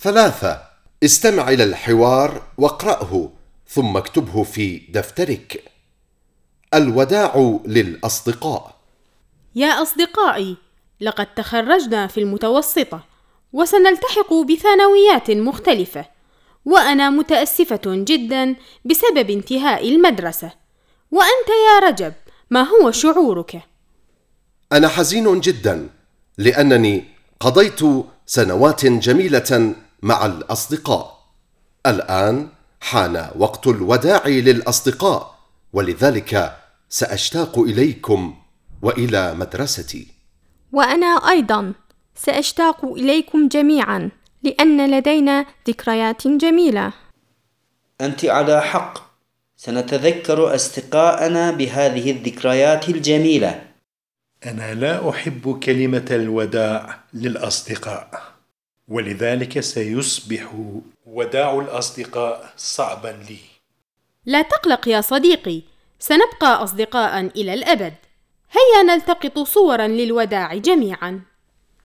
ثلاثة. استمع إلى الحوار واقرأه ثم اكتبه في دفترك. الوداع للأصدقاء. يا أصدقائي لقد تخرجنا في المتوسطة وسنلتحق بثانويات مختلفة وأنا متأسفة جدا بسبب انتهاء المدرسة. وأنت يا رجب ما هو شعورك؟ أنا حزين جدا لأنني قضيت سنوات جميلة مع الأصدقاء. الآن حان وقت الوداع للأصدقاء ولذلك سأشتاق إليكم وإلى مدرستي. وأنا أيضا سأشتاق إليكم جميعا لأن لدينا ذكريات جميلة. أنت على حق. سنتذكر أصدقاءنا بهذه الذكريات الجميلة. أنا لا أحب كلمة الوداع للأصدقاء. ولذلك سيصبح وداع الأصدقاء صعبا لي. لا تقلق يا صديقي سنبقى أصدقاء إلى الأبد. هيا نلتقط صورا للوداع جميعا.